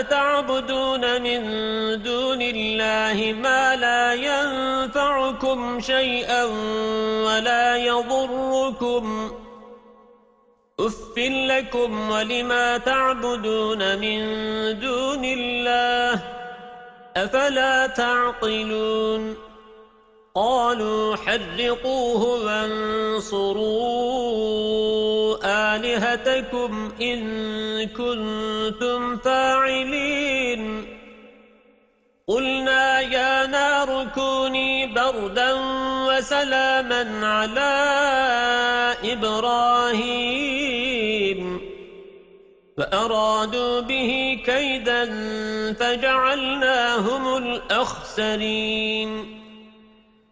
أفتعبدون من دون الله ما لا ينفعكم شيئا ولا يضركم. أف لكم ولما تعبدون من دون الله أفلا تعقلون قالوا حرقوه وانصروا آلهتكم إن كنتم فاعلين. قلنا يا نار كوني بردا وسلاما على إبراهيم. فأرادوا به كيدا فجعلناهم الأخسرين.